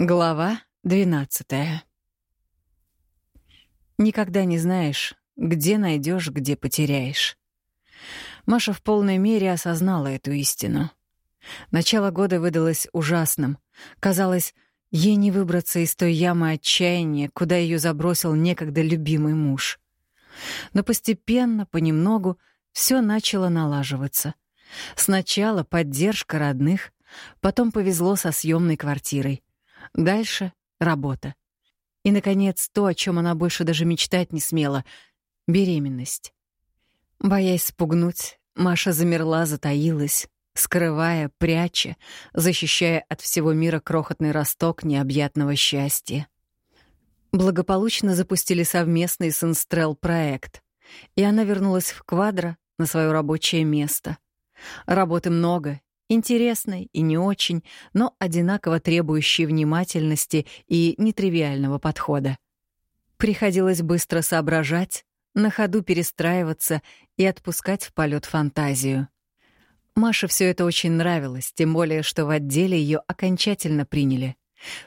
Глава двенадцатая. Никогда не знаешь, где найдешь, где потеряешь. Маша в полной мере осознала эту истину. Начало года выдалось ужасным. Казалось, ей не выбраться из той ямы отчаяния, куда ее забросил некогда любимый муж. Но постепенно, понемногу, все начало налаживаться. Сначала поддержка родных, потом повезло со съемной квартирой. Дальше — работа. И, наконец, то, о чем она больше даже мечтать не смела — беременность. Боясь спугнуть, Маша замерла, затаилась, скрывая, пряча, защищая от всего мира крохотный росток необъятного счастья. Благополучно запустили совместный с Инстрел проект, и она вернулась в квадро на свое рабочее место. Работы много, интересной и не очень, но одинаково требующей внимательности и нетривиального подхода. Приходилось быстро соображать, на ходу перестраиваться и отпускать в полет фантазию. Маше все это очень нравилось, тем более, что в отделе ее окончательно приняли.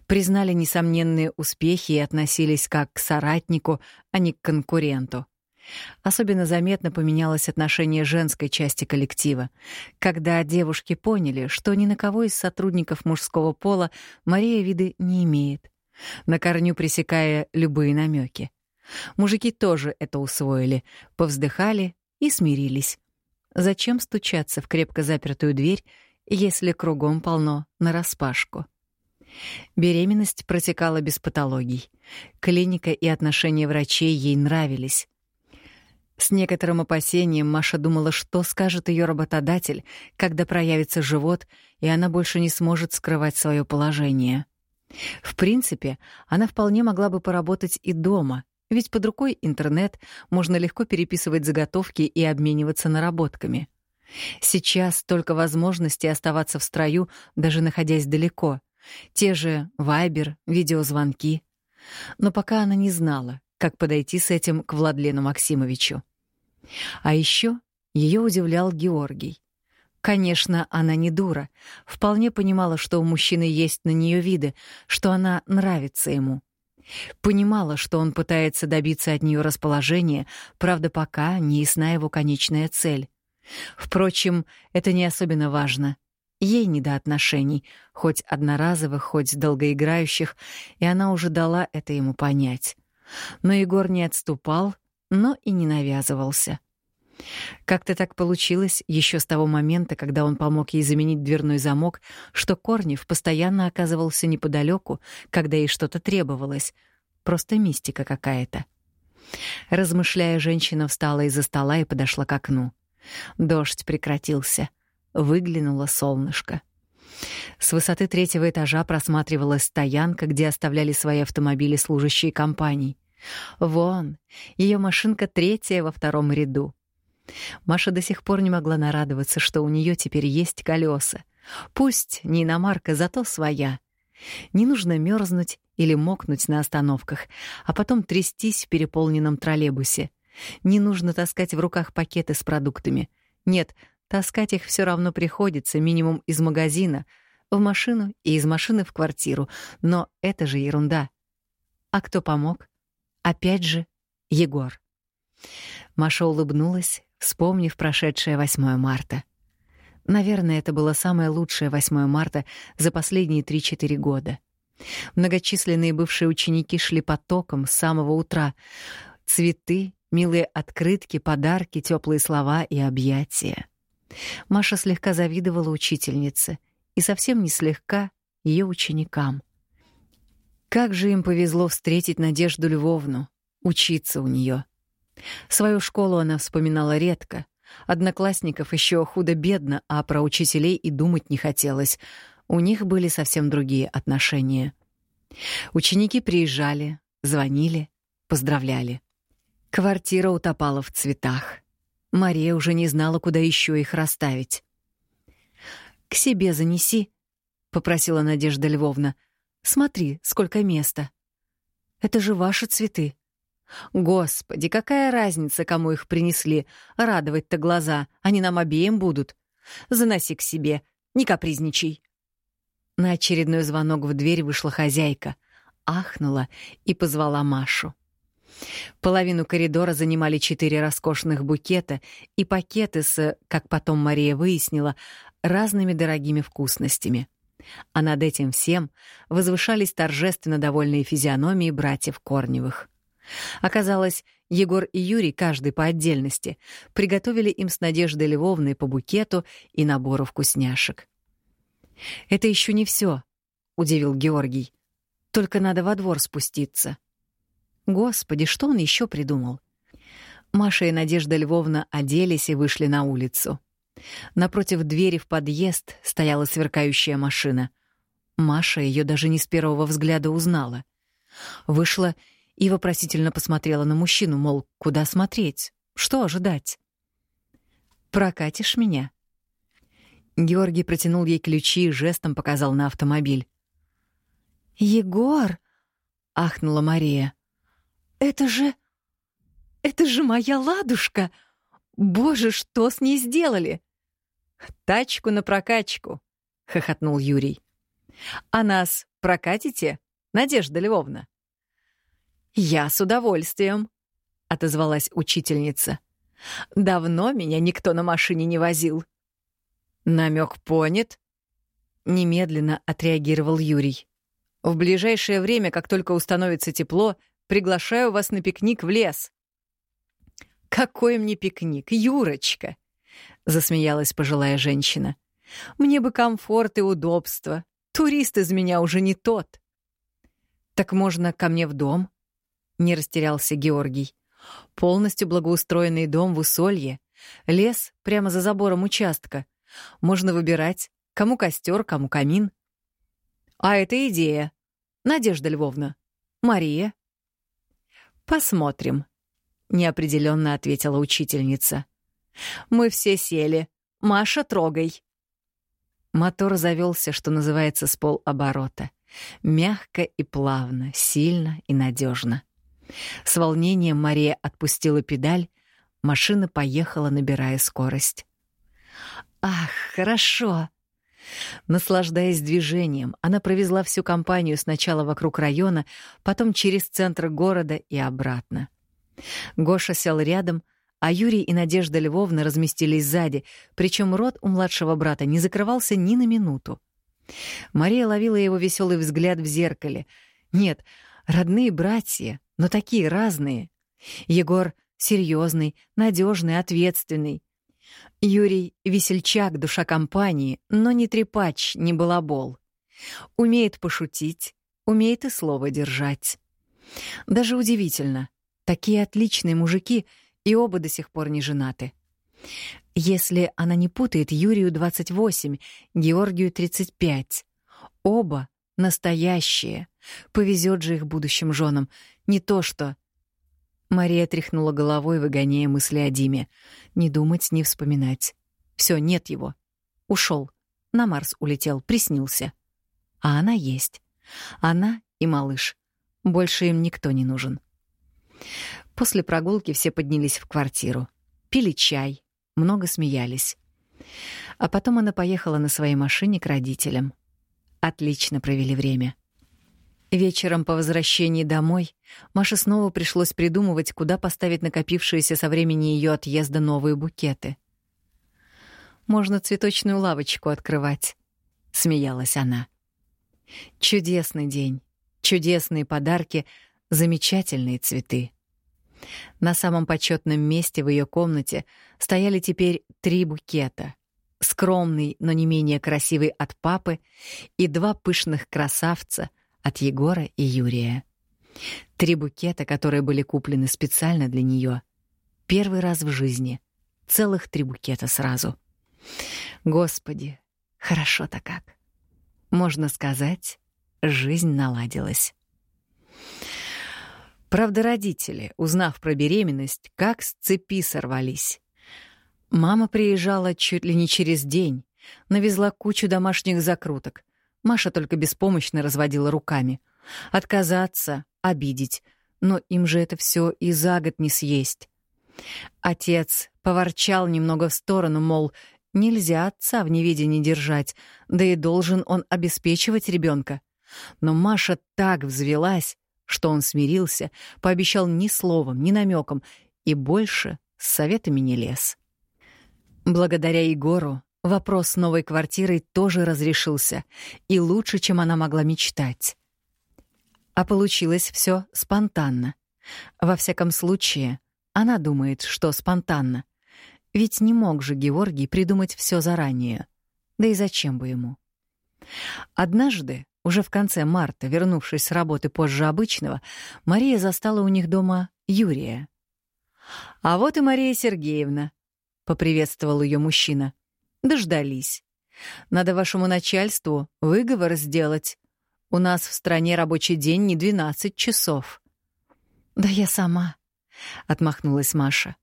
Признали несомненные успехи и относились как к соратнику, а не к конкуренту. Особенно заметно поменялось отношение женской части коллектива, когда девушки поняли, что ни на кого из сотрудников мужского пола Мария виды не имеет, на корню пресекая любые намеки. Мужики тоже это усвоили, повздыхали и смирились. Зачем стучаться в крепко запертую дверь, если кругом полно нараспашку? Беременность протекала без патологий. Клиника и отношения врачей ей нравились. С некоторым опасением Маша думала, что скажет ее работодатель, когда проявится живот, и она больше не сможет скрывать свое положение. В принципе, она вполне могла бы поработать и дома, ведь под рукой интернет, можно легко переписывать заготовки и обмениваться наработками. Сейчас столько возможностей оставаться в строю, даже находясь далеко. Те же Вайбер, видеозвонки. Но пока она не знала, как подойти с этим к Владлену Максимовичу. А еще ее удивлял Георгий. Конечно, она не дура, вполне понимала, что у мужчины есть на нее виды, что она нравится ему. Понимала, что он пытается добиться от нее расположения, правда, пока не ясна его конечная цель. Впрочем, это не особенно важно. Ей не до отношений, хоть одноразовых, хоть долгоиграющих, и она уже дала это ему понять. Но Егор не отступал, но и не навязывался. Как-то так получилось еще с того момента, когда он помог ей заменить дверной замок, что Корнев постоянно оказывался неподалеку, когда ей что-то требовалось. Просто мистика какая-то. Размышляя, женщина встала из-за стола и подошла к окну. Дождь прекратился. Выглянуло солнышко. С высоты третьего этажа просматривалась стоянка, где оставляли свои автомобили служащие компаний. Вон, ее машинка третья во втором ряду. Маша до сих пор не могла нарадоваться, что у нее теперь есть колеса. Пусть не иномарка, зато своя. Не нужно мерзнуть или мокнуть на остановках, а потом трястись в переполненном троллейбусе. Не нужно таскать в руках пакеты с продуктами. Нет, таскать их все равно приходится, минимум из магазина, в машину и из машины в квартиру. Но это же ерунда. А кто помог? Опять же, Егор. Маша улыбнулась, вспомнив прошедшее 8 марта. Наверное, это было самое лучшее 8 марта за последние 3-4 года. Многочисленные бывшие ученики шли потоком с самого утра. Цветы, милые открытки, подарки, теплые слова и объятия. Маша слегка завидовала учительнице и совсем не слегка ее ученикам. Как же им повезло встретить Надежду Львовну, учиться у нее. Свою школу она вспоминала редко. Одноклассников еще худо-бедно, а про учителей и думать не хотелось. У них были совсем другие отношения. Ученики приезжали, звонили, поздравляли. Квартира утопала в цветах. Мария уже не знала, куда еще их расставить. «К себе занеси», — попросила Надежда Львовна. Смотри, сколько места. Это же ваши цветы. Господи, какая разница, кому их принесли? Радовать-то глаза, они нам обеим будут. Заноси к себе, не капризничай. На очередной звонок в дверь вышла хозяйка, ахнула и позвала Машу. Половину коридора занимали четыре роскошных букета и пакеты с, как потом Мария выяснила, разными дорогими вкусностями. А над этим всем возвышались торжественно довольные физиономии братьев Корневых. Оказалось, Егор и Юрий, каждый по отдельности, приготовили им с Надеждой Львовной по букету и набору вкусняшек. «Это еще не все, удивил Георгий. «Только надо во двор спуститься». Господи, что он еще придумал? Маша и Надежда Львовна оделись и вышли на улицу. Напротив двери в подъезд стояла сверкающая машина. Маша ее даже не с первого взгляда узнала. Вышла и вопросительно посмотрела на мужчину, мол, куда смотреть, что ожидать. «Прокатишь меня?» Георгий протянул ей ключи и жестом показал на автомобиль. «Егор!» — ахнула Мария. «Это же... это же моя ладушка! Боже, что с ней сделали?» «Тачку на прокачку», — хохотнул Юрий. «А нас прокатите, Надежда Львовна?» «Я с удовольствием», — отозвалась учительница. «Давно меня никто на машине не возил». Намек понят. Немедленно отреагировал Юрий. В ближайшее время, как только установится тепло, приглашаю вас на пикник в лес. Какой мне пикник, Юрочка? Засмеялась пожилая женщина. Мне бы комфорт и удобство. Турист из меня уже не тот. Так можно ко мне в дом? Не растерялся Георгий. Полностью благоустроенный дом в Усолье, лес прямо за забором участка. Можно выбирать, кому костер, кому камин. А это идея. Надежда Львовна. Мария. Посмотрим, неопределенно ответила учительница. Мы все сели. Маша, трогай. Мотор завелся, что называется, с полоборота. Мягко и плавно, сильно и надежно. С волнением Мария отпустила педаль, машина поехала, набирая скорость. Ах, хорошо. Наслаждаясь движением, она провезла всю компанию сначала вокруг района, потом через центр города и обратно. Гоша сел рядом, а Юрий и Надежда Львовна разместились сзади, причем рот у младшего брата не закрывался ни на минуту. Мария ловила его веселый взгляд в зеркале. Нет, родные братья, но такие разные. Егор серьезный, надежный, ответственный. Юрий — весельчак, душа компании, но не трепач, не балабол. Умеет пошутить, умеет и слово держать. Даже удивительно, такие отличные мужики и оба до сих пор не женаты. Если она не путает, Юрию 28, Георгию 35. Оба настоящие. Повезет же их будущим женам. Не то что Мария тряхнула головой, выгоняя мысли о Диме. Не думать, не вспоминать. Все, нет его. Ушел. На Марс улетел, приснился. А она есть. Она и малыш. Больше им никто не нужен. После прогулки все поднялись в квартиру. Пили чай, много смеялись. А потом она поехала на своей машине к родителям. Отлично провели время. Вечером по возвращении домой Маше снова пришлось придумывать, куда поставить накопившиеся со времени ее отъезда новые букеты. «Можно цветочную лавочку открывать», — смеялась она. «Чудесный день, чудесные подарки, замечательные цветы». На самом почетном месте в ее комнате стояли теперь три букета. Скромный, но не менее красивый от папы и два пышных красавца — от Егора и Юрия. Три букета, которые были куплены специально для нее. Первый раз в жизни. Целых три букета сразу. Господи, хорошо-то как. Можно сказать, жизнь наладилась. Правда, родители, узнав про беременность, как с цепи сорвались. Мама приезжала чуть ли не через день, навезла кучу домашних закруток, Маша только беспомощно разводила руками. Отказаться, обидеть. Но им же это все и за год не съесть. Отец поворчал немного в сторону, мол, Нельзя отца в неведении держать, да и должен он обеспечивать ребенка. Но Маша так взвелась, что он смирился, пообещал ни словом, ни намеком и больше с советами не лез. Благодаря Егору вопрос с новой квартирой тоже разрешился, и лучше, чем она могла мечтать. А получилось все спонтанно. Во всяком случае, она думает, что спонтанно. Ведь не мог же Георгий придумать все заранее. Да и зачем бы ему? Однажды, уже в конце марта, вернувшись с работы позже обычного, Мария застала у них дома Юрия. «А вот и Мария Сергеевна», — поприветствовал ее мужчина. «Дождались. Надо вашему начальству выговор сделать. У нас в стране рабочий день не 12 часов». «Да я сама», — отмахнулась Маша.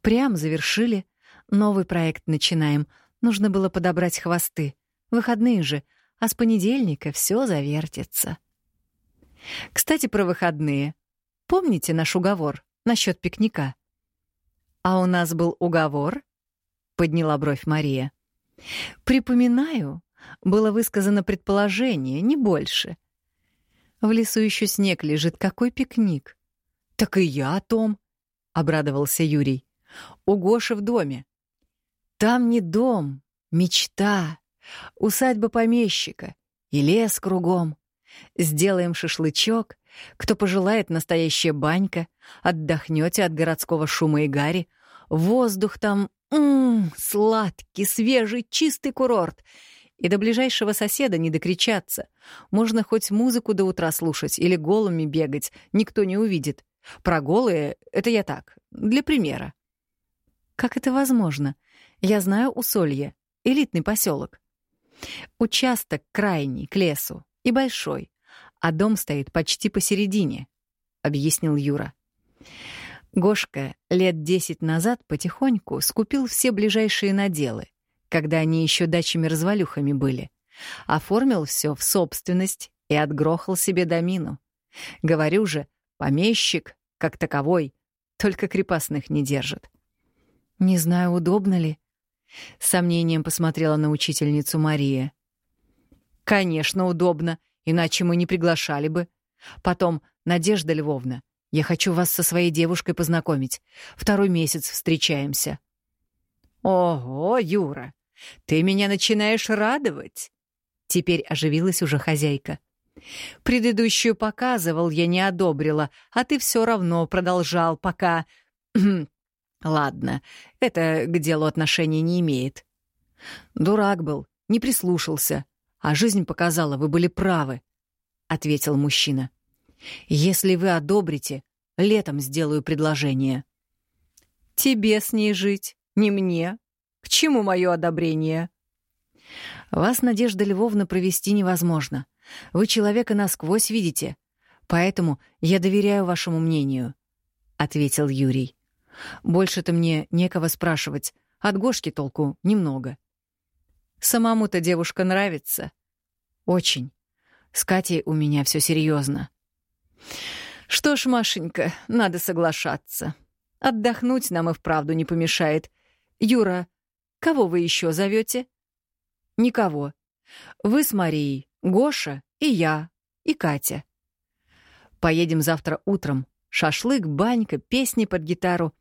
«Прям завершили. Новый проект начинаем. Нужно было подобрать хвосты. Выходные же, а с понедельника все завертится». «Кстати, про выходные. Помните наш уговор насчет пикника?» «А у нас был уговор?» — подняла бровь Мария. «Припоминаю, было высказано предположение, не больше. В лесу еще снег лежит, какой пикник?» «Так и я о том», — обрадовался Юрий. «У Гоши в доме». «Там не дом, мечта, усадьба помещика и лес кругом. Сделаем шашлычок, кто пожелает, настоящая банька, отдохнете от городского шума и гари. Воздух там, ммм, сладкий, свежий, чистый курорт. И до ближайшего соседа не докричаться. Можно хоть музыку до утра слушать или голыми бегать, никто не увидит. Про голые — это я так, для примера. Как это возможно? Я знаю Усолье, элитный поселок. Участок крайний, к лесу, и большой, а дом стоит почти посередине, — объяснил Юра. Гошка лет десять назад потихоньку скупил все ближайшие наделы, когда они еще дачами-развалюхами были. Оформил все в собственность и отгрохал себе домину. Говорю же, Помещик, как таковой, только крепостных не держит. Не знаю, удобно ли. Сомнением посмотрела на учительницу Мария. Конечно, удобно, иначе мы не приглашали бы. Потом, Надежда Львовна, я хочу вас со своей девушкой познакомить. Второй месяц встречаемся. Ого, Юра, ты меня начинаешь радовать. Теперь оживилась уже хозяйка. Предыдущую показывал, я не одобрила, а ты все равно продолжал, пока... Ладно, это к делу отношения не имеет. Дурак был, не прислушался, а жизнь показала, вы были правы, — ответил мужчина. Если вы одобрите, летом сделаю предложение. Тебе с ней жить, не мне. К чему мое одобрение? Вас, Надежда Львовна, провести невозможно. Вы человека насквозь видите, поэтому я доверяю вашему мнению», — ответил Юрий. «Больше-то мне некого спрашивать, от Гошки толку немного». «Самому-то девушка нравится?» «Очень. С Катей у меня все серьезно. «Что ж, Машенька, надо соглашаться. Отдохнуть нам и вправду не помешает. Юра, кого вы еще зовете? «Никого. Вы с Марией Гоша и я, и Катя. Поедем завтра утром. Шашлык, банька, песни под гитару.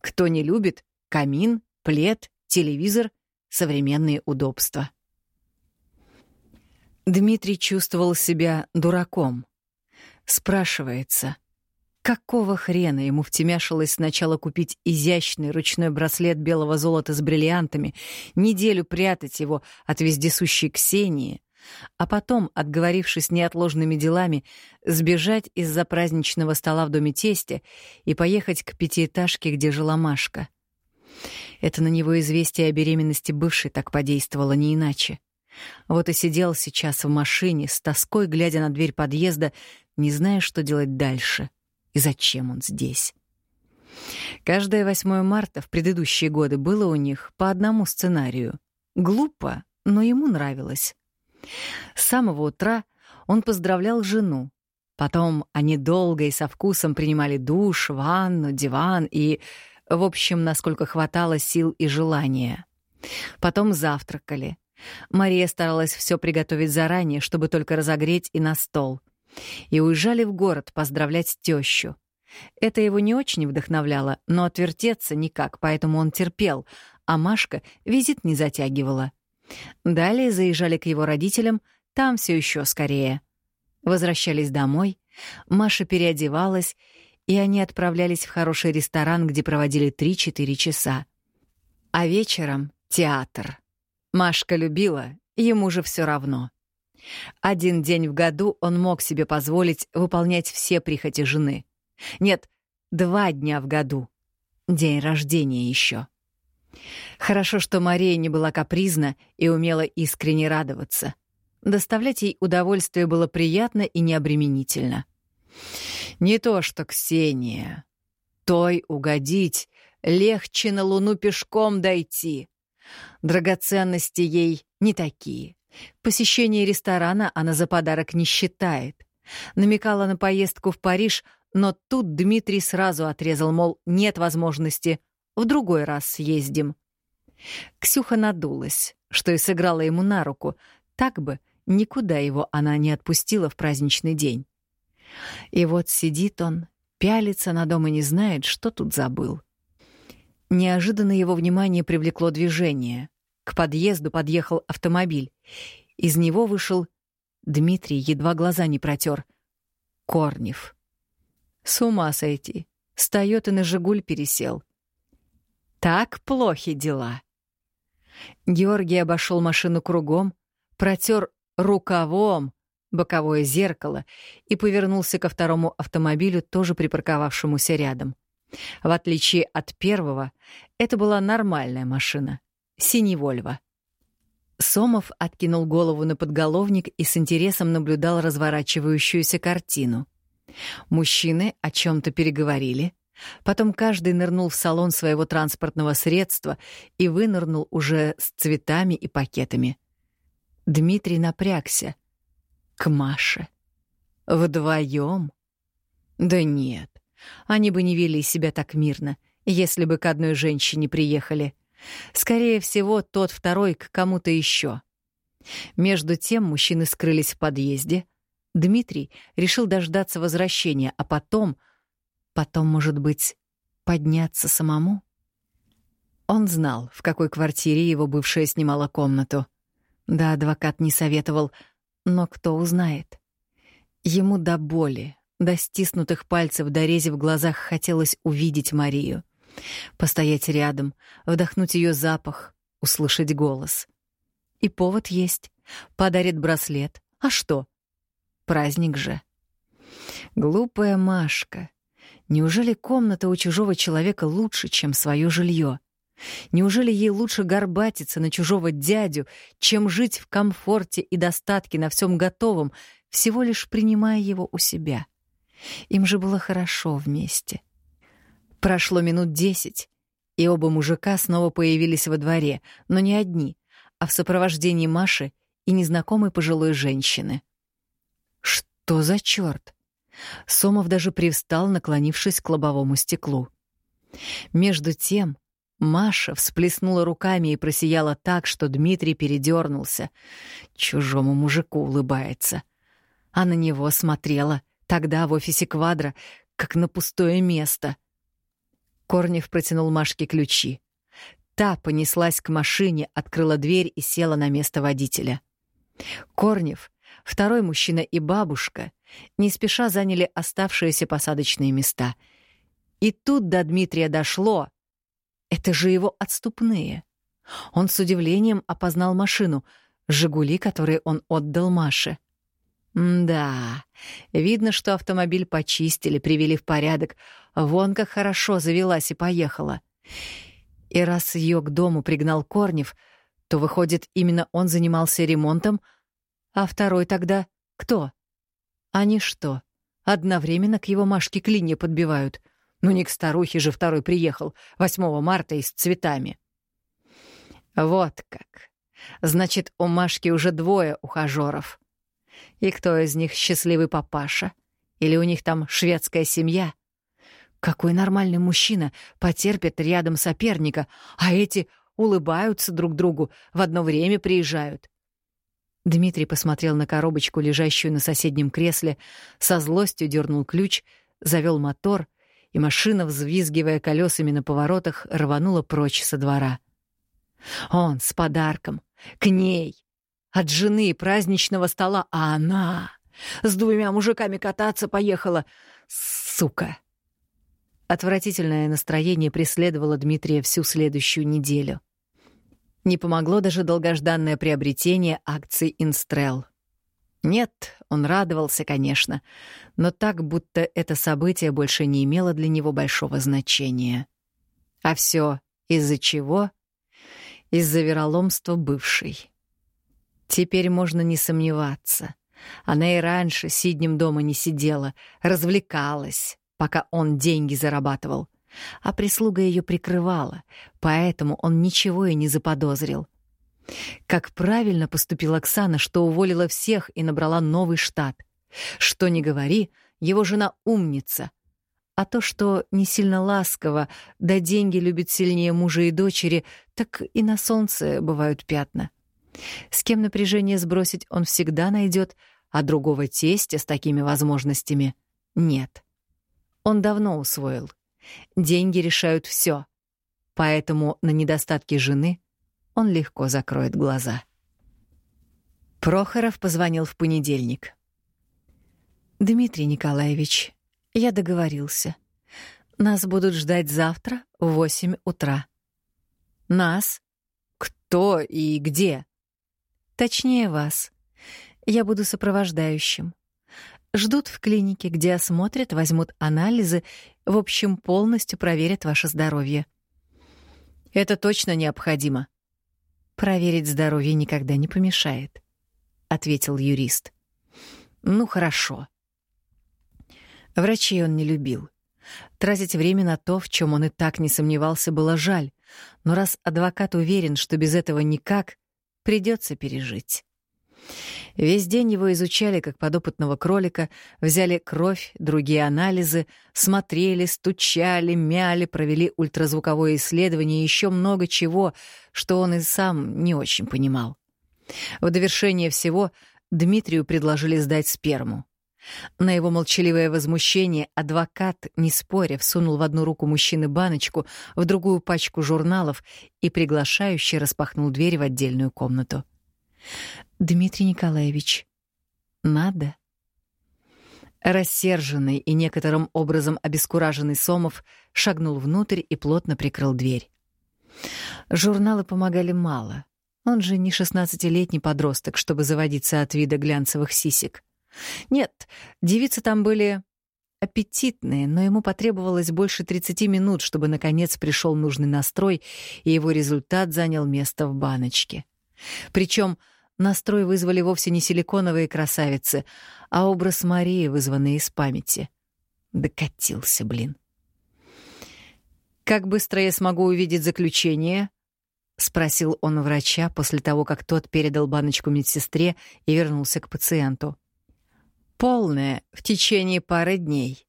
Кто не любит — камин, плед, телевизор, современные удобства. Дмитрий чувствовал себя дураком. Спрашивается, какого хрена ему втемяшилось сначала купить изящный ручной браслет белого золота с бриллиантами, неделю прятать его от вездесущей Ксении, а потом, отговорившись неотложными делами, сбежать из-за праздничного стола в доме тестя и поехать к пятиэтажке, где жила Машка. Это на него известие о беременности бывшей так подействовало не иначе. Вот и сидел сейчас в машине, с тоской глядя на дверь подъезда, не зная, что делать дальше и зачем он здесь. Каждое 8 марта в предыдущие годы было у них по одному сценарию. Глупо, но ему нравилось. С самого утра он поздравлял жену. Потом они долго и со вкусом принимали душ, ванну, диван и, в общем, насколько хватало сил и желания. Потом завтракали. Мария старалась все приготовить заранее, чтобы только разогреть и на стол. И уезжали в город поздравлять тещу. Это его не очень вдохновляло, но отвертеться никак, поэтому он терпел, а Машка визит не затягивала. Далее заезжали к его родителям, там все еще скорее. Возвращались домой, Маша переодевалась, и они отправлялись в хороший ресторан, где проводили 3-4 часа. А вечером — театр. Машка любила, ему же все равно. Один день в году он мог себе позволить выполнять все прихоти жены. Нет, два дня в году. День рождения еще. Хорошо, что Мария не была капризна и умела искренне радоваться. Доставлять ей удовольствие было приятно и необременительно. Не то что Ксения. Той угодить легче на Луну пешком дойти. Драгоценности ей не такие. Посещение ресторана она за подарок не считает. Намекала на поездку в Париж, но тут Дмитрий сразу отрезал, мол, нет возможности, в другой раз съездим. Ксюха надулась, что и сыграла ему на руку, так бы никуда его она не отпустила в праздничный день. И вот сидит он, пялится на дом и не знает, что тут забыл. Неожиданно его внимание привлекло движение. К подъезду подъехал автомобиль. Из него вышел Дмитрий, едва глаза не протер. Корнев. С ума сойти. Встает и на «Жигуль» пересел. Так плохи дела. Георгий обошел машину кругом, протер рукавом боковое зеркало и повернулся ко второму автомобилю, тоже припарковавшемуся рядом. В отличие от первого, это была нормальная машина — синий «Вольво». Сомов откинул голову на подголовник и с интересом наблюдал разворачивающуюся картину. Мужчины о чем то переговорили, потом каждый нырнул в салон своего транспортного средства и вынырнул уже с цветами и пакетами. Дмитрий напрягся. К Маше. Вдвоем? Да нет, они бы не вели себя так мирно, если бы к одной женщине приехали. Скорее всего, тот второй к кому-то еще. Между тем мужчины скрылись в подъезде. Дмитрий решил дождаться возвращения, а потом... Потом, может быть, подняться самому? Он знал, в какой квартире его бывшая снимала комнату. Да, адвокат не советовал, но кто узнает? Ему до боли, до стиснутых пальцев, до рези в глазах хотелось увидеть Марию. Постоять рядом, вдохнуть ее запах, услышать голос. И повод есть. Подарит браслет. А что? Праздник же. Глупая Машка. Неужели комната у чужого человека лучше, чем свое жилье? Неужели ей лучше горбатиться на чужого дядю, чем жить в комфорте и достатке на всем готовом, всего лишь принимая его у себя? Им же было хорошо вместе. Прошло минут десять, и оба мужика снова появились во дворе, но не одни, а в сопровождении Маши и незнакомой пожилой женщины. Что за черт? Сомов даже привстал, наклонившись к лобовому стеклу. Между тем Маша всплеснула руками и просияла так, что Дмитрий передернулся. Чужому мужику улыбается. А на него смотрела тогда в офисе квадра, как на пустое место. Корнев протянул Машке ключи. Та понеслась к машине, открыла дверь и села на место водителя. Корнев, второй мужчина и бабушка не спеша заняли оставшиеся посадочные места. И тут до Дмитрия дошло — это же его отступные. Он с удивлением опознал машину, «Жигули», которые он отдал Маше. да, видно, что автомобиль почистили, привели в порядок. Вон как хорошо завелась и поехала. И раз ее к дому пригнал Корнев, то, выходит, именно он занимался ремонтом, а второй тогда кто? Они что, одновременно к его Машке клинья подбивают — ну не к старухе же второй приехал, 8 марта и с цветами. Вот как. Значит, у Машки уже двое ухажеров. И кто из них счастливый папаша? Или у них там шведская семья? Какой нормальный мужчина потерпит рядом соперника, а эти улыбаются друг другу, в одно время приезжают. Дмитрий посмотрел на коробочку, лежащую на соседнем кресле, со злостью дернул ключ, завел мотор, и машина, взвизгивая колесами на поворотах, рванула прочь со двора. Он с подарком, к ней, от жены праздничного стола, а она с двумя мужиками кататься поехала. Сука! Отвратительное настроение преследовало Дмитрия всю следующую неделю. Не помогло даже долгожданное приобретение акций «Инстрел». Нет, он радовался, конечно, но так, будто это событие больше не имело для него большого значения. А все из-за чего? Из-за вероломства бывшей. Теперь можно не сомневаться. Она и раньше сиднем дома не сидела, развлекалась, пока он деньги зарабатывал а прислуга ее прикрывала, поэтому он ничего и не заподозрил. Как правильно поступила Оксана, что уволила всех и набрала новый штат. Что не говори, его жена умница. А то, что не сильно ласково, да деньги любит сильнее мужа и дочери, так и на солнце бывают пятна. С кем напряжение сбросить он всегда найдет, а другого тестя с такими возможностями нет. Он давно усвоил. Деньги решают все. Поэтому на недостатки жены он легко закроет глаза. Прохоров позвонил в понедельник. «Дмитрий Николаевич, я договорился. Нас будут ждать завтра в восемь утра». «Нас? Кто и где?» «Точнее, вас. Я буду сопровождающим. Ждут в клинике, где осмотрят, возьмут анализы, в общем, полностью проверят ваше здоровье. Это точно необходимо. Проверить здоровье никогда не помешает, ответил юрист. Ну хорошо. Врачей он не любил. Тратить время на то, в чем он и так не сомневался, было жаль, но раз адвокат уверен, что без этого никак, придется пережить. Весь день его изучали как подопытного кролика, взяли кровь, другие анализы, смотрели, стучали, мяли, провели ультразвуковое исследование и еще много чего, что он и сам не очень понимал. В довершение всего Дмитрию предложили сдать сперму. На его молчаливое возмущение адвокат, не споря, всунул в одну руку мужчины баночку, в другую пачку журналов и приглашающе распахнул дверь в отдельную комнату. Дмитрий Николаевич, надо. Рассерженный и некоторым образом обескураженный Сомов шагнул внутрь и плотно прикрыл дверь. Журналы помогали мало. Он же не шестнадцатилетний подросток, чтобы заводиться от вида глянцевых сисек. Нет, девицы там были аппетитные, но ему потребовалось больше 30 минут, чтобы наконец пришел нужный настрой, и его результат занял место в баночке. Причем Настрой вызвали вовсе не силиконовые красавицы, а образ Марии, вызванный из памяти. Докатился, блин. «Как быстро я смогу увидеть заключение?» — спросил он врача после того, как тот передал баночку медсестре и вернулся к пациенту. «Полное, в течение пары дней.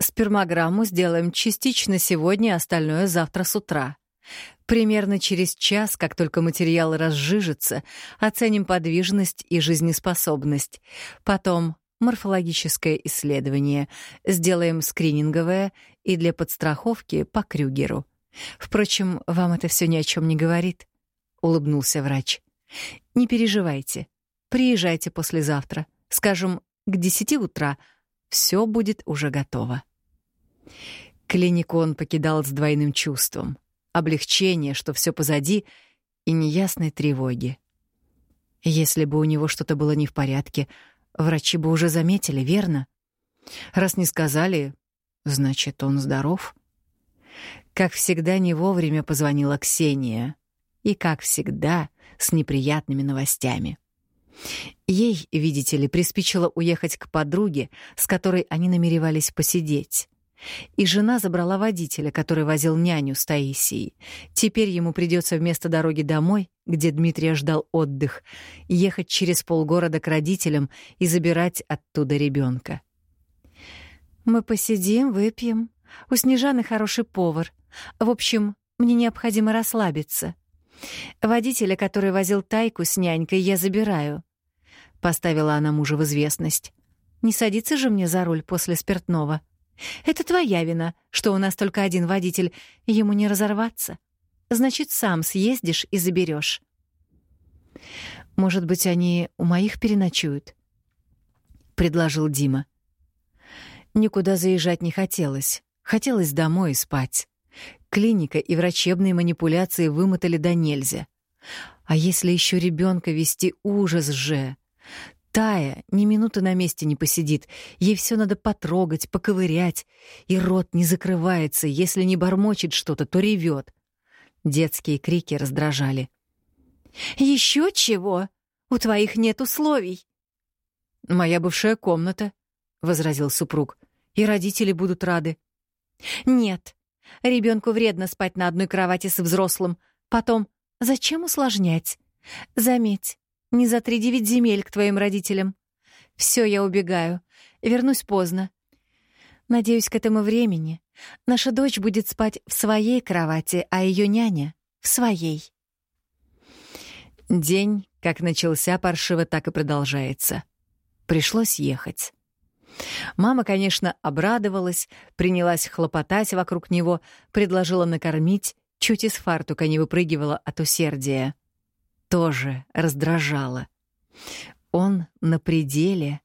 Спермограмму сделаем частично сегодня, остальное завтра с утра. Примерно через час, как только материал разжижится, оценим подвижность и жизнеспособность. Потом морфологическое исследование, сделаем скрининговое и для подстраховки по Крюгеру. Впрочем, вам это все ни о чем не говорит, улыбнулся врач. Не переживайте. Приезжайте послезавтра, скажем, к десяти утра. Все будет уже готово. Клинику он покидал с двойным чувством облегчения, что все позади, и неясной тревоги. Если бы у него что-то было не в порядке, врачи бы уже заметили, верно? Раз не сказали, значит, он здоров. Как всегда, не вовремя позвонила Ксения. И, как всегда, с неприятными новостями. Ей, видите ли, приспичило уехать к подруге, с которой они намеревались посидеть. И жена забрала водителя, который возил няню с Таисией. Теперь ему придется вместо дороги домой, где Дмитрия ждал отдых, ехать через полгорода к родителям и забирать оттуда ребенка. «Мы посидим, выпьем. У Снежаны хороший повар. В общем, мне необходимо расслабиться. Водителя, который возил тайку с нянькой, я забираю. Поставила она мужа в известность. Не садиться же мне за руль после спиртного. Это твоя вина, что у нас только один водитель, ему не разорваться. Значит, сам съездишь и заберешь. Может быть, они у моих переночуют? предложил Дима. Никуда заезжать не хотелось. Хотелось домой спать. Клиника и врачебные манипуляции вымотали до нельзя. А если еще ребенка вести ужас же. Тая ни минуты на месте не посидит. Ей все надо потрогать, поковырять. И рот не закрывается. Если не бормочет что-то, то ревет. Детские крики раздражали. Еще чего? У твоих нет условий. Моя бывшая комната, возразил супруг. И родители будут рады. Нет, Ребенку вредно спать на одной кровати с взрослым. Потом, зачем усложнять? Заметь, не за три девять земель к твоим родителям. Все, я убегаю. Вернусь поздно. Надеюсь, к этому времени наша дочь будет спать в своей кровати, а ее няня — в своей. День, как начался паршиво, так и продолжается. Пришлось ехать. Мама, конечно, обрадовалась, принялась хлопотать вокруг него, предложила накормить, чуть из фартука не выпрыгивала от усердия. Тоже раздражала. Он на пределе.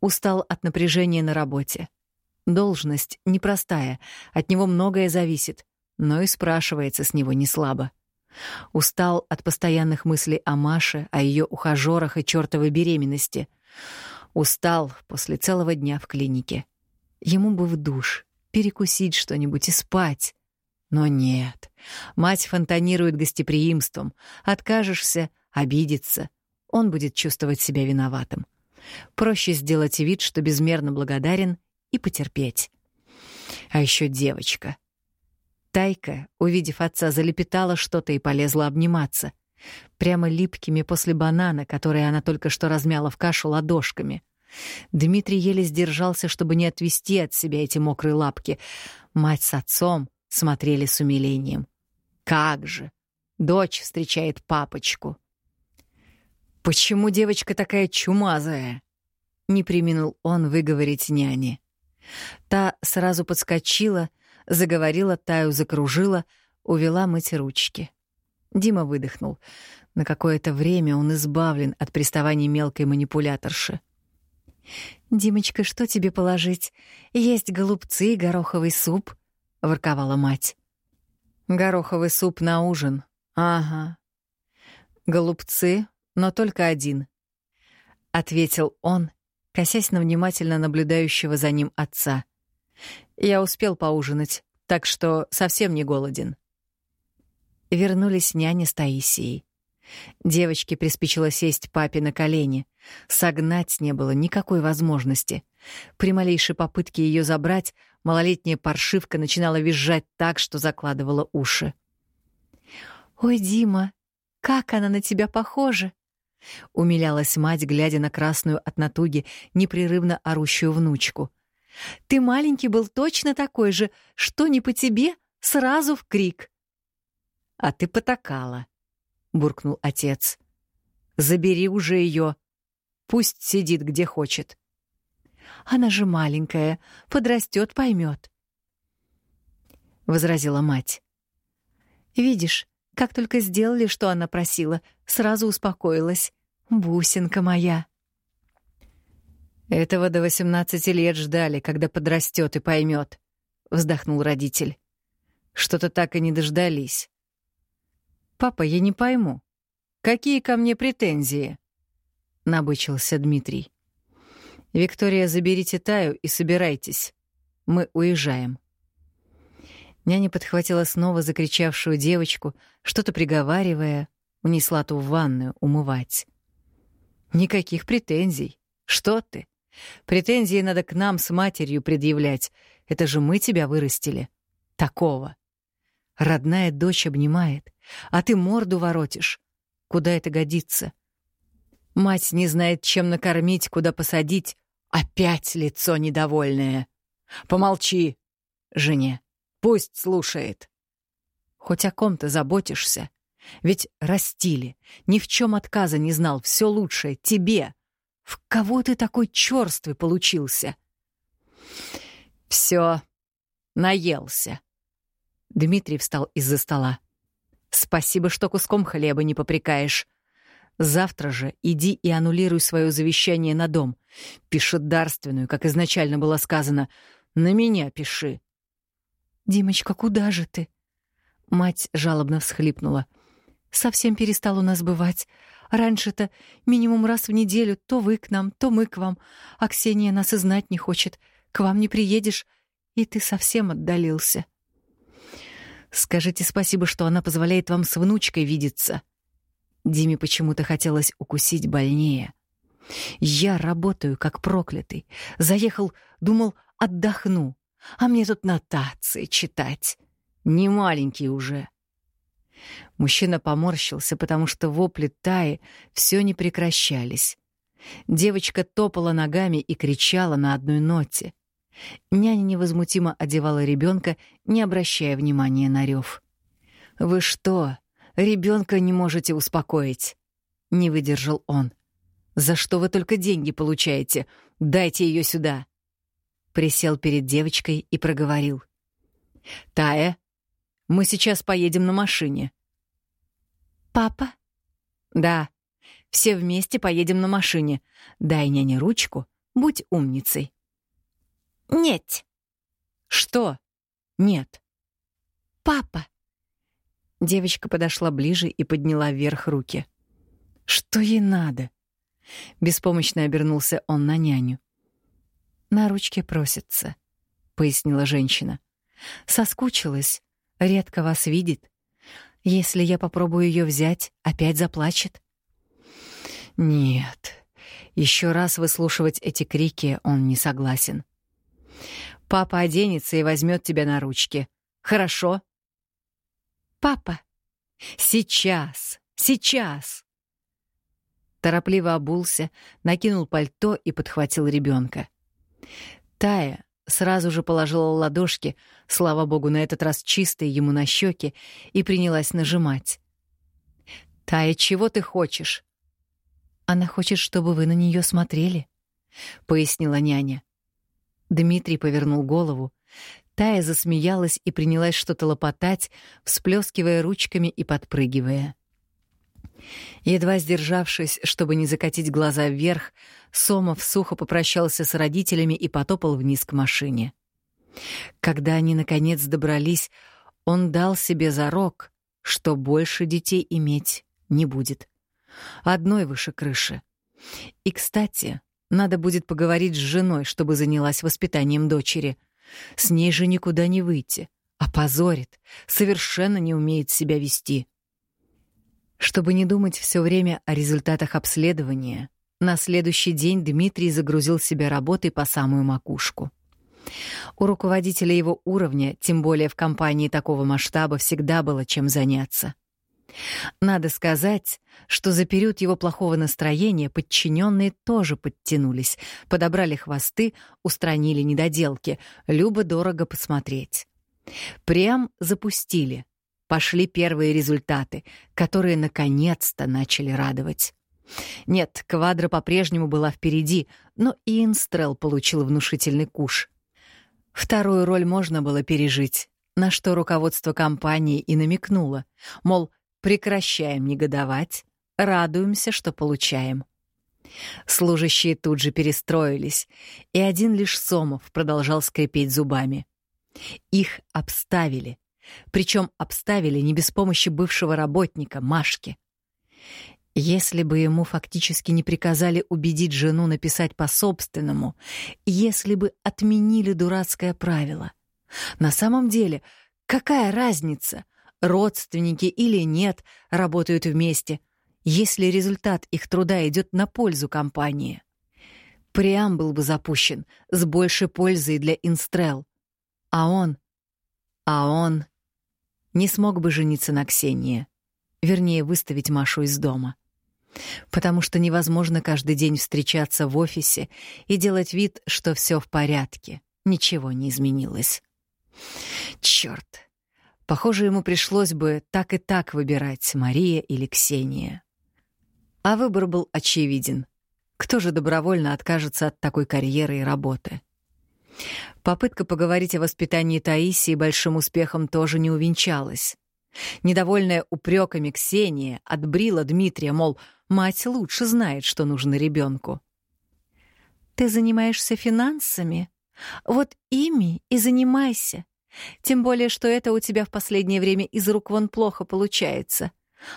Устал от напряжения на работе. Должность непростая, от него многое зависит, но и спрашивается с него не слабо. Устал от постоянных мыслей о Маше, о ее ухажерах и чертовой беременности — Устал после целого дня в клинике. Ему бы в душ, перекусить что-нибудь и спать. Но нет. Мать фонтанирует гостеприимством. Откажешься — обидится. Он будет чувствовать себя виноватым. Проще сделать вид, что безмерно благодарен, и потерпеть. А еще девочка. Тайка, увидев отца, залепетала что-то и полезла обниматься — прямо липкими после банана, который она только что размяла в кашу ладошками. Дмитрий еле сдержался, чтобы не отвести от себя эти мокрые лапки. Мать с отцом смотрели с умилением. Как же! Дочь встречает папочку. «Почему девочка такая чумазая?» — не приминул он выговорить няне. Та сразу подскочила, заговорила, Таю закружила, увела мыть ручки. Дима выдохнул. На какое-то время он избавлен от приставаний мелкой манипуляторши. «Димочка, что тебе положить? Есть голубцы и гороховый суп», — ворковала мать. «Гороховый суп на ужин. Ага. Голубцы, но только один», — ответил он, косясь на внимательно наблюдающего за ним отца. «Я успел поужинать, так что совсем не голоден». Вернулись няня с Таисией. Девочке приспичило сесть папе на колени. Согнать не было никакой возможности. При малейшей попытке ее забрать, малолетняя паршивка начинала визжать так, что закладывала уши. «Ой, Дима, как она на тебя похожа!» — умилялась мать, глядя на красную от натуги, непрерывно орущую внучку. «Ты маленький был точно такой же, что не по тебе, сразу в крик!» «А ты потакала», буркнул отец. Забери уже ее. Пусть сидит где хочет. Она же маленькая, подрастет, поймет. Возразила мать. Видишь, как только сделали, что она просила, сразу успокоилась. Бусинка моя. Этого до восемнадцати лет ждали, когда подрастет и поймет, вздохнул родитель. Что-то так и не дождались. «Папа, я не пойму. Какие ко мне претензии?» — набычился Дмитрий. «Виктория, заберите Таю и собирайтесь. Мы уезжаем». Няня подхватила снова закричавшую девочку, что-то приговаривая, унесла ту в ванную умывать. «Никаких претензий. Что ты? Претензии надо к нам с матерью предъявлять. Это же мы тебя вырастили. Такого. Родная дочь обнимает, а ты морду воротишь. Куда это годится? Мать не знает, чем накормить, куда посадить. Опять лицо недовольное. Помолчи, жене. Пусть слушает. Хоть о ком-то заботишься. Ведь растили, ни в чем отказа не знал, все лучшее тебе. В кого ты такой черствый получился? Все, наелся. Дмитрий встал из-за стола. Спасибо, что куском хлеба не попрекаешь. Завтра же иди и аннулируй свое завещание на дом. Пиши дарственную, как изначально было сказано. На меня пиши. «Димочка, куда же ты?» Мать жалобно всхлипнула. «Совсем перестал у нас бывать. Раньше-то минимум раз в неделю то вы к нам, то мы к вам. А Ксения нас и знать не хочет. К вам не приедешь, и ты совсем отдалился». «Скажите спасибо, что она позволяет вам с внучкой видеться». Диме почему-то хотелось укусить больнее. «Я работаю, как проклятый. Заехал, думал, отдохну. А мне тут нотации читать. Не маленький уже». Мужчина поморщился, потому что вопли Таи все не прекращались. Девочка топала ногами и кричала на одной ноте. Няня невозмутимо одевала ребенка, не обращая внимания на рев. «Вы что, ребенка не можете успокоить?» — не выдержал он. «За что вы только деньги получаете? Дайте ее сюда!» Присел перед девочкой и проговорил. «Тая, мы сейчас поедем на машине». «Папа?» «Да, все вместе поедем на машине. Дай няне ручку, будь умницей». «Нет». «Что?» «Нет». «Папа». Девочка подошла ближе и подняла вверх руки. «Что ей надо?» Беспомощно обернулся он на няню. «На ручке просится», — пояснила женщина. «Соскучилась, редко вас видит. Если я попробую ее взять, опять заплачет». «Нет, еще раз выслушивать эти крики он не согласен. Папа оденется и возьмет тебя на ручки. Хорошо?» «Папа!» «Сейчас! Сейчас!» Торопливо обулся, накинул пальто и подхватил ребенка. Тая сразу же положила ладошки, слава богу, на этот раз чистые ему на щеки, и принялась нажимать. «Тая, чего ты хочешь?» «Она хочет, чтобы вы на нее смотрели», — пояснила няня. Дмитрий повернул голову. Тая засмеялась и принялась что-то лопотать, всплескивая ручками и подпрыгивая. Едва сдержавшись, чтобы не закатить глаза вверх, Сомов сухо попрощался с родителями и потопал вниз к машине. Когда они, наконец, добрались, он дал себе зарок, что больше детей иметь не будет. Одной выше крыши. И, кстати, надо будет поговорить с женой, чтобы занялась воспитанием дочери. С ней же никуда не выйти. Опозорит. Совершенно не умеет себя вести. Чтобы не думать все время о результатах обследования, на следующий день Дмитрий загрузил себя работой по самую макушку. У руководителя его уровня, тем более в компании такого масштаба, всегда было чем заняться. Надо сказать, что за период его плохого настроения подчиненные тоже подтянулись, подобрали хвосты, устранили недоделки, любо-дорого посмотреть. Прям запустили. Пошли первые результаты, которые наконец-то начали радовать. Нет, Квадра по-прежнему была впереди, но и Инстрел получил внушительный куш. Вторую роль можно было пережить, на что руководство компании и намекнуло, мол, прекращаем негодовать, радуемся, что получаем. Служащие тут же перестроились, и один лишь Сомов продолжал скрипеть зубами. Их обставили, причем обставили не без помощи бывшего работника, Машки. Если бы ему фактически не приказали убедить жену написать по-собственному, если бы отменили дурацкое правило. На самом деле, какая разница, родственники или нет работают вместе, если результат их труда идет на пользу компании? Приам был бы запущен с большей пользой для Инстрел. А он... А он... Не смог бы жениться на Ксении. Вернее, выставить Машу из дома потому что невозможно каждый день встречаться в офисе и делать вид, что все в порядке, ничего не изменилось. Черт! Похоже, ему пришлось бы так и так выбирать, Мария или Ксения. А выбор был очевиден. Кто же добровольно откажется от такой карьеры и работы? Попытка поговорить о воспитании Таисии большим успехом тоже не увенчалась. Недовольная упреками Ксения отбрила Дмитрия, мол, мать лучше знает, что нужно ребенку. «Ты занимаешься финансами? Вот ими и занимайся. Тем более, что это у тебя в последнее время из рук вон плохо получается.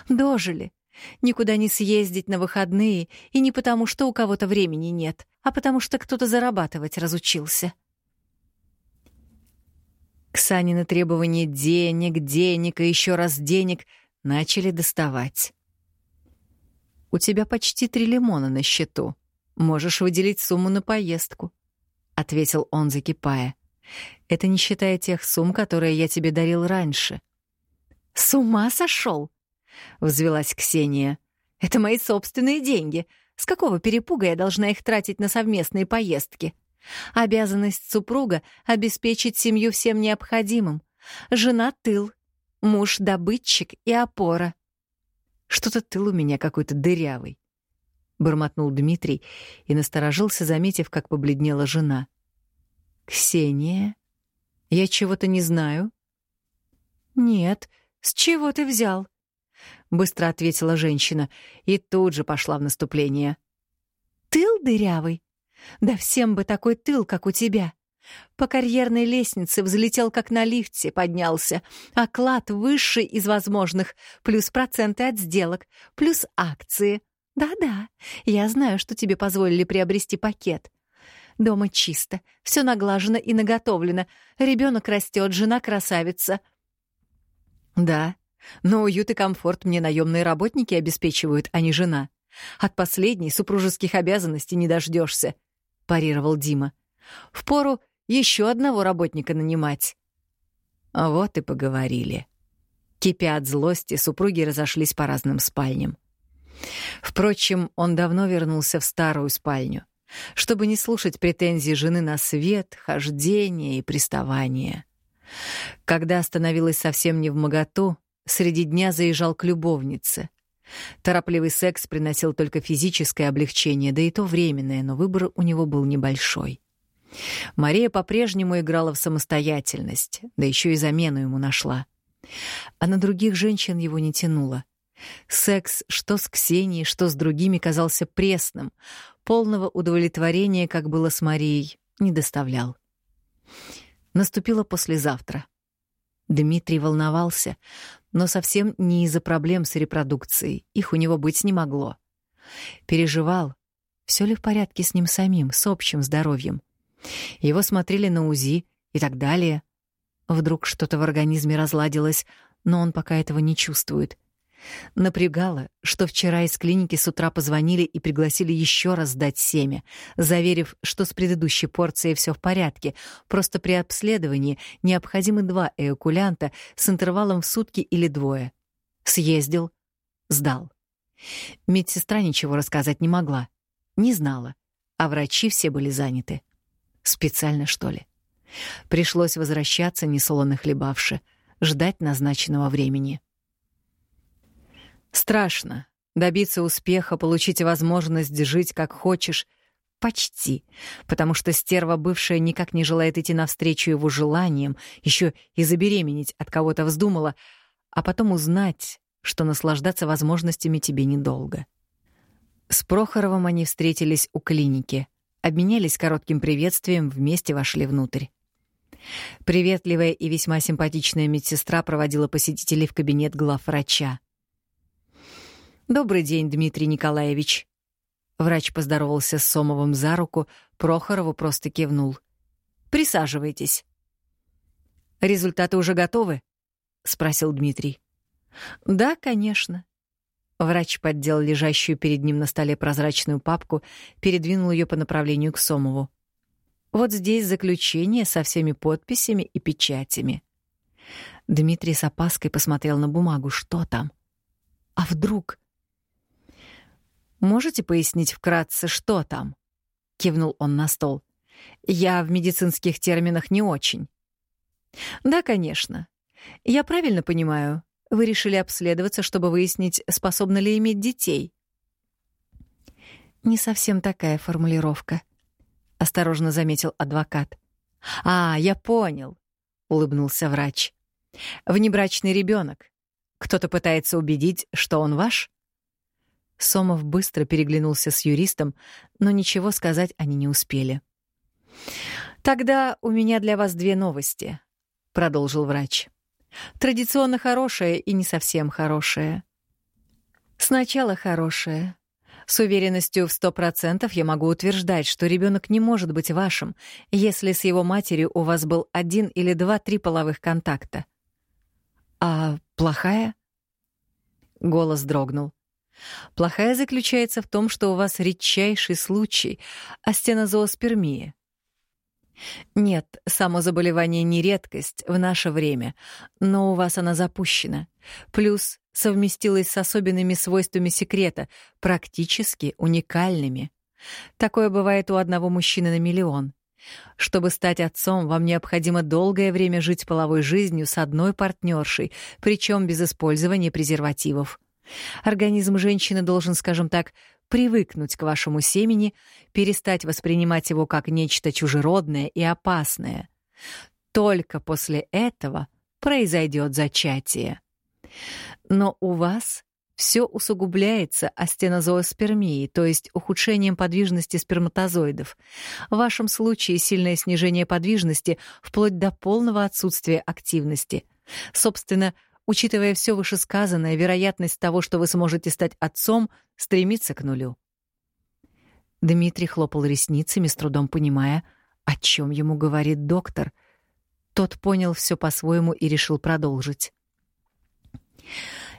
Дожили. Никуда не съездить на выходные, и не потому, что у кого-то времени нет, а потому что кто-то зарабатывать разучился. Ксанины требования денег, денег и еще раз денег начали доставать. «У тебя почти три лимона на счету. Можешь выделить сумму на поездку», — ответил он, закипая. «Это не считая тех сумм, которые я тебе дарил раньше». «С ума сошел!» — взвелась Ксения. «Это мои собственные деньги. С какого перепуга я должна их тратить на совместные поездки? Обязанность супруга — обеспечить семью всем необходимым. Жена — тыл, муж — добытчик и опора». «Что-то тыл у меня какой-то дырявый», — бормотнул Дмитрий и насторожился, заметив, как побледнела жена. «Ксения? Я чего-то не знаю?» «Нет, с чего ты взял?» — быстро ответила женщина и тут же пошла в наступление. «Тыл дырявый? Да всем бы такой тыл, как у тебя. По карьерной лестнице взлетел как на лифте, поднялся. Оклад высший из возможных, плюс проценты от сделок, плюс акции. Да-да, я знаю, что тебе позволили приобрести пакет. Дома чисто, все наглажено и наготовлено. Ребенок растет, жена красавица. Да, но уют и комфорт мне наемные работники обеспечивают, а не жена. От последней супружеских обязанностей не дождешься, парировал Дима. Впору еще одного работника нанимать. Вот и поговорили. Кипя от злости, супруги разошлись по разным спальням. Впрочем, он давно вернулся в старую спальню, чтобы не слушать претензий жены на свет, хождение и приставание. Когда становилось совсем не в моготу, среди дня заезжал к любовнице. Торопливый секс приносил только физическое облегчение, да и то временное, но выбор у него был небольшой. Мария по-прежнему играла в самостоятельность, да еще и замену ему нашла. А на других женщин его не тянуло. Секс что с Ксенией, что с другими казался пресным, полного удовлетворения, как было с Марией, не доставлял. Наступило послезавтра. Дмитрий волновался, но совсем не из-за проблем с репродукцией, их у него быть не могло. Переживал, все ли в порядке с ним самим, с общим здоровьем. Его смотрели на УЗИ и так далее. Вдруг что-то в организме разладилось, но он пока этого не чувствует. Напрягало, что вчера из клиники с утра позвонили и пригласили еще раз сдать семя, заверив, что с предыдущей порцией все в порядке, просто при обследовании необходимы два эокулянта с интервалом в сутки или двое. Съездил, сдал. Медсестра ничего рассказать не могла, не знала, а врачи все были заняты. Специально, что ли? Пришлось возвращаться, несолоно хлебавши, ждать назначенного времени. Страшно. Добиться успеха, получить возможность жить как хочешь. Почти. Потому что стерва бывшая никак не желает идти навстречу его желаниям, еще и забеременеть от кого-то вздумала, а потом узнать, что наслаждаться возможностями тебе недолго. С Прохоровым они встретились у клиники, обменялись коротким приветствием, вместе вошли внутрь. Приветливая и весьма симпатичная медсестра проводила посетителей в кабинет главврача. «Добрый день, Дмитрий Николаевич». Врач поздоровался с Сомовым за руку, Прохорову просто кивнул. «Присаживайтесь». «Результаты уже готовы?» — спросил Дмитрий. «Да, конечно». Врач поддел лежащую перед ним на столе прозрачную папку, передвинул ее по направлению к Сомову. «Вот здесь заключение со всеми подписями и печатями». Дмитрий с опаской посмотрел на бумагу. Что там? А вдруг? Можете пояснить вкратце, что там? Кивнул он на стол. Я в медицинских терминах не очень. Да, конечно. Я правильно понимаю? Вы решили обследоваться, чтобы выяснить, способна ли иметь детей? Не совсем такая формулировка, осторожно заметил адвокат. А, я понял, улыбнулся врач. Внебрачный ребенок. Кто-то пытается убедить, что он ваш? Сомов быстро переглянулся с юристом, но ничего сказать они не успели. Тогда у меня для вас две новости, продолжил врач. Традиционно хорошее и не совсем хорошее. Сначала хорошее. С уверенностью в сто процентов я могу утверждать, что ребенок не может быть вашим, если с его матерью у вас был один или два-три половых контакта. А плохая? Голос дрогнул. Плохая заключается в том, что у вас редчайший случай астенозооспермии. Нет, само заболевание не редкость в наше время, но у вас она запущена. Плюс совместилась с особенными свойствами секрета, практически уникальными. Такое бывает у одного мужчины на миллион. Чтобы стать отцом, вам необходимо долгое время жить половой жизнью с одной партнершей, причем без использования презервативов. Организм женщины должен, скажем так, привыкнуть к вашему семени, перестать воспринимать его как нечто чужеродное и опасное. Только после этого произойдет зачатие. Но у вас все усугубляется астенозооспермией, то есть ухудшением подвижности сперматозоидов. В вашем случае сильное снижение подвижности вплоть до полного отсутствия активности. Собственно, Учитывая все вышесказанное, вероятность того, что вы сможете стать отцом, стремится к нулю. Дмитрий хлопал ресницами, с трудом понимая, о чем ему говорит доктор. Тот понял все по-своему и решил продолжить.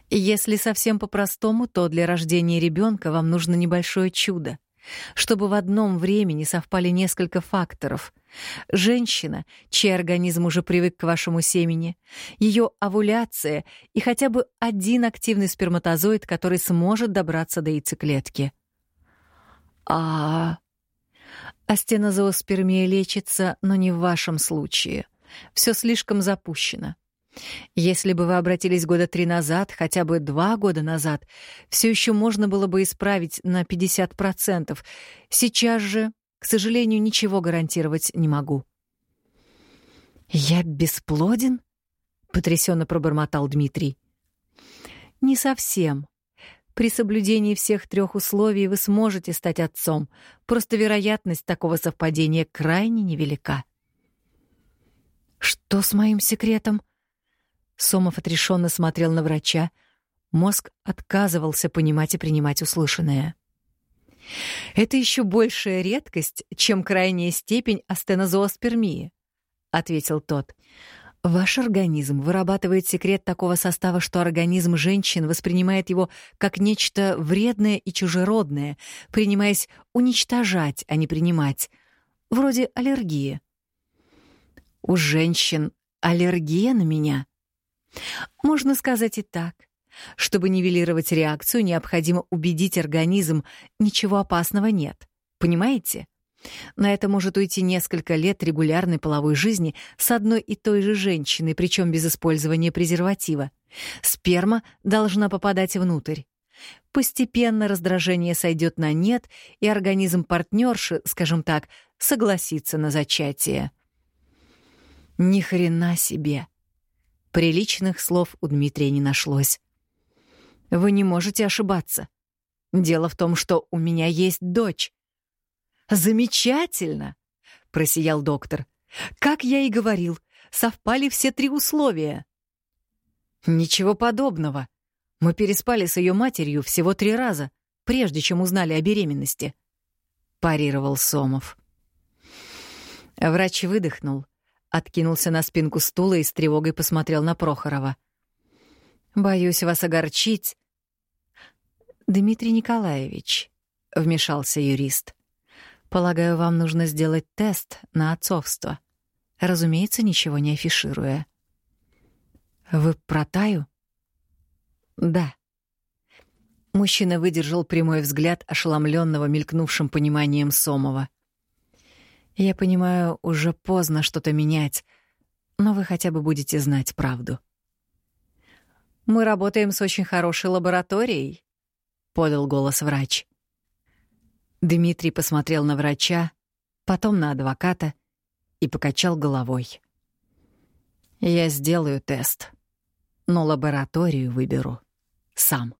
Если совсем по-простому, то для рождения ребенка вам нужно небольшое чудо чтобы в одном времени совпали несколько факторов. Женщина, чей организм уже привык к вашему семени, ее овуляция и хотя бы один активный сперматозоид, который сможет добраться до яйцеклетки. А астенозооспермия лечится, но не в вашем случае. Все слишком запущено. Если бы вы обратились года три назад, хотя бы два года назад, все еще можно было бы исправить на 50%. Сейчас же, к сожалению, ничего гарантировать не могу. «Я бесплоден?» — потрясенно пробормотал Дмитрий. «Не совсем. При соблюдении всех трех условий вы сможете стать отцом, просто вероятность такого совпадения крайне невелика». «Что с моим секретом?» Сомов отрешенно смотрел на врача. Мозг отказывался понимать и принимать услышанное. «Это еще большая редкость, чем крайняя степень астенозооспермии», — ответил тот. «Ваш организм вырабатывает секрет такого состава, что организм женщин воспринимает его как нечто вредное и чужеродное, принимаясь уничтожать, а не принимать. Вроде аллергии». «У женщин аллергия на меня?» Можно сказать и так. Чтобы нивелировать реакцию, необходимо убедить организм, ничего опасного нет. Понимаете? На это может уйти несколько лет регулярной половой жизни с одной и той же женщиной, причем без использования презерватива. Сперма должна попадать внутрь. Постепенно раздражение сойдет на нет, и организм партнерши, скажем так, согласится на зачатие. Ни хрена себе! Приличных слов у Дмитрия не нашлось. Вы не можете ошибаться. Дело в том, что у меня есть дочь. Замечательно, просиял доктор. Как я и говорил, совпали все три условия. Ничего подобного. Мы переспали с ее матерью всего три раза, прежде чем узнали о беременности, парировал Сомов. Врач выдохнул, откинулся на спинку стула и с тревогой посмотрел на Прохорова. «Боюсь вас огорчить». «Дмитрий Николаевич», — вмешался юрист, — «полагаю, вам нужно сделать тест на отцовство. Разумеется, ничего не афишируя». «Вы про Таю?» «Да». Мужчина выдержал прямой взгляд ошеломленного мелькнувшим пониманием Сомова. Я понимаю, уже поздно что-то менять, но вы хотя бы будете знать правду. Мы работаем с очень хорошей лабораторией, подал голос врач. Дмитрий посмотрел на врача, потом на адвоката и покачал головой. Я сделаю тест, но лабораторию выберу сам.